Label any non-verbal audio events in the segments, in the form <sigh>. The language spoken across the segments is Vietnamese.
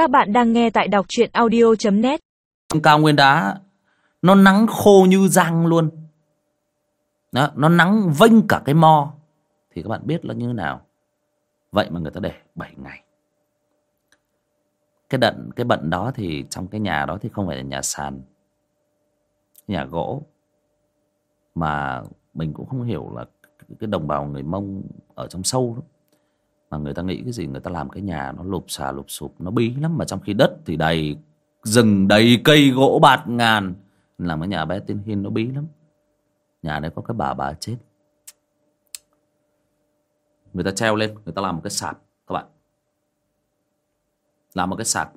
Các bạn đang nghe tại đọc truyện audio.net cao nguyên đá nó nắng khô như răng luôn. Đó, nó nắng vênh cả cái mo. Thì các bạn biết là như thế nào. Vậy mà người ta để 7 ngày. Cái đận cái bận đó thì trong cái nhà đó thì không phải là nhà sàn nhà gỗ. Mà mình cũng không hiểu là cái đồng bào người mông ở trong sâu đó mà người ta nghĩ cái gì người ta làm cái nhà nó lụp xà lụp sụp nó bí lắm. Mà trong khi đất thì đầy rừng đầy cây gỗ bạt ngàn. Làm cái nhà bé tiên hiên nó bí lắm. Nhà này có cái bà bà chết. Người ta treo lên người ta làm một cái sạp các bạn. Làm một cái sạp.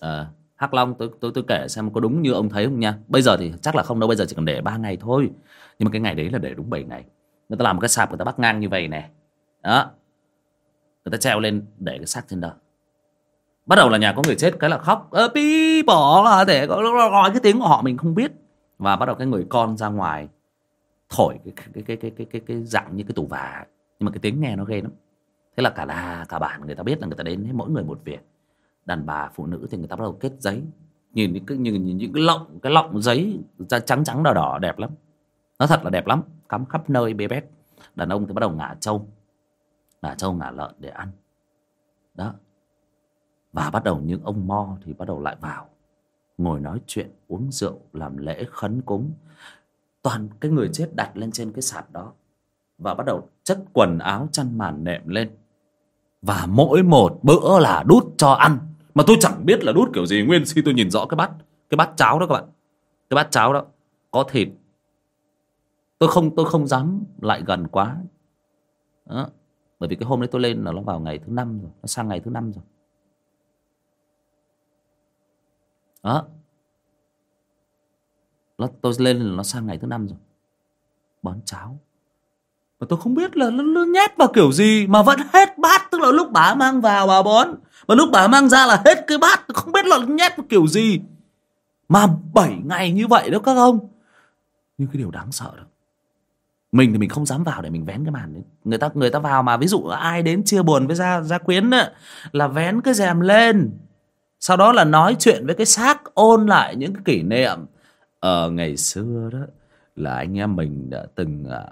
À, hắc long tôi tôi tôi kể xem có đúng như ông thấy không nha. Bây giờ thì chắc là không đâu bây giờ chỉ cần để ba ngày thôi. Nhưng mà cái ngày đấy là để đúng 7 ngày. Người ta làm một cái sạp người ta bắt ngang như vậy này đó. Người ta treo lên để cái xác trên đó bắt đầu là nhà có người chết cái là khóc. Ơ pi bỏ là để gọi cái tiếng của họ mình không biết. Và bắt đầu cái người con ra ngoài thổi cái cái cái cái cái cái, cái dạng như cái tủ vả nhưng mà cái tiếng nghe nó ghê lắm. Thế là cả là cả bản người ta biết là người ta đến mỗi người một việc. Đàn bà phụ nữ thì người ta bắt đầu kết giấy. Nhìn những cái nhìn, nhìn những cái lọng cái lọng giấy trắng trắng đỏ đỏ đẹp lắm. Nó thật là đẹp lắm. Cắm khắp nơi bê bét. Đàn ông thì bắt đầu ngả trâu ngả trâu ngả lợn để ăn. Đó. Và bắt đầu những ông mo thì bắt đầu lại vào, ngồi nói chuyện, uống rượu, làm lễ khấn cúng. Toàn cái người chết đặt lên trên cái sạp đó và bắt đầu chất quần áo, chăn màn nệm lên. Và mỗi một bữa là đút cho ăn. Mà tôi chẳng biết là đút kiểu gì. Nguyên khi tôi nhìn rõ cái bát cái bát cháo đó các bạn. Cái bát cháo đó có thịt. Tôi không tôi không dám lại gần quá. Đó bởi vì cái hôm đấy tôi lên là nó vào ngày thứ năm rồi nó sang ngày thứ năm rồi. Đó. Nó tôi lên là nó sang ngày thứ năm rồi. Bón cháo. Mà tôi không biết là nó, nó nhét vào kiểu gì mà vẫn hết bát tức là lúc bà mang vào bà bón. Mà lúc bà mang ra là hết cái bát không biết là nó nhét vào kiểu gì. Mà 7 ngày như vậy đó các ông. Nhưng cái điều đáng sợ đó mình thì mình không dám vào để mình vén cái màn đấy. Người ta người ta vào mà ví dụ ai đến chia buồn với gia gia quyến ấy, là vén cái rèm lên. Sau đó là nói chuyện với cái xác ôn lại những cái kỷ niệm. Ở ngày xưa đó là anh em mình đã từng à,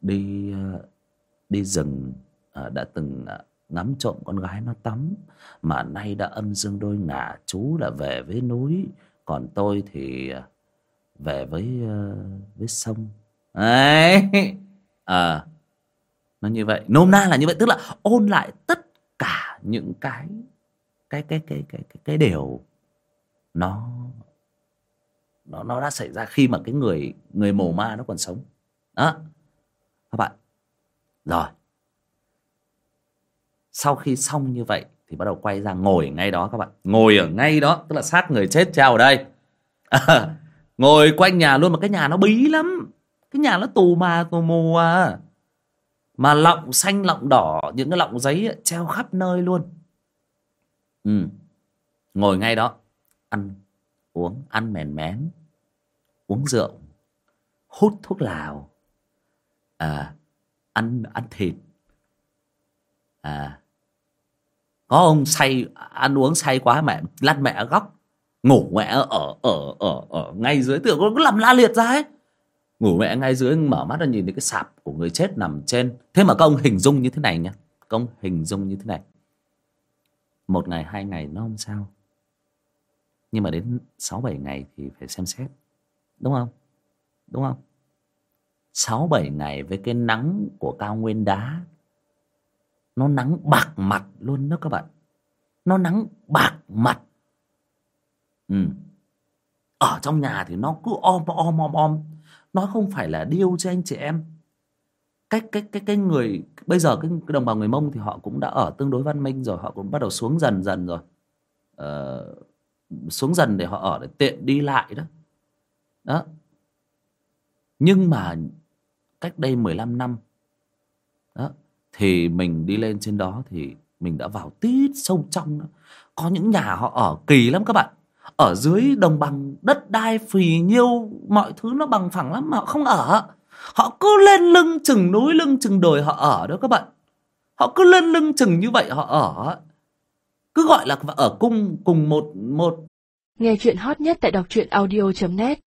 đi à, đi rừng à, đã từng ngắm trộm con gái nó tắm. Mà nay đã âm dương đôi ngả chú là về với núi. Còn tôi thì về với với sông đấy. À, nó như vậy. Nôm na là như vậy tức là ôn lại tất cả những cái cái cái cái cái cái, cái điều nó nó nó đã xảy ra khi mà cái người người mồ ma nó còn sống. Đó. Các bạn. Rồi. Sau khi xong như vậy thì bắt đầu quay ra ngồi ngay đó các bạn. Ngồi ở ngay đó tức là sát người chết treo ở đây. À, <laughs> ngồi quanh nhà luôn mà cái nhà nó bí lắm cái nhà nó tù mà tù mù à. Mà lọng xanh lọng đỏ những cái lọng giấy ấy, treo khắp nơi luôn. Ừ. ngồi ngay đó ăn uống ăn mèn mén uống rượu hút thuốc lào à ăn ăn thịt à. Có ông say ăn uống say quá mẹ lăn mẹ góc ngủ mẹ ở ở ở ở ngay dưới tường nó cứ làm la liệt ra ấy ngủ mẹ ngay dưới, mở mắt ra nhìn thấy cái sạp của người chết nằm trên. Thế mà các ông hình dung như thế này nhá. Các ông hình dung như thế này. Một ngày, hai ngày nó không sao. Nhưng mà đến sáu, bảy ngày thì phải xem xét. Đúng không? Đúng không? Sáu, bảy ngày với cái nắng của cao nguyên đá, nó nắng bạc mặt luôn đó các bạn. Nó nắng bạc mặt. Ừ. ở trong nhà thì nó cứ om om om om nó không phải là điêu cho anh chị em. Cách cái cái cái người bây giờ cái, cái đồng bào người mông thì họ cũng đã ở tương đối văn minh rồi họ cũng bắt đầu xuống dần dần rồi. Ờ, xuống dần để họ ở để tiện đi lại đó. Đó. Nhưng mà cách đây 15 năm đó thì mình đi lên trên đó thì mình đã vào tít sâu trong đó. có những nhà họ ở kỳ lắm các bạn ở dưới đồng bằng đất đai phì nhiêu, mọi thứ nó bằng phẳng lắm mà họ không ở. Họ cứ lên lưng chừng núi, lưng chừng đồi họ ở đó các bạn. Họ cứ lên lưng chừng như vậy họ ở. Cứ gọi là ở cung, cùng một một. Nghe chuyện hot nhất tại đọc truyện audio.net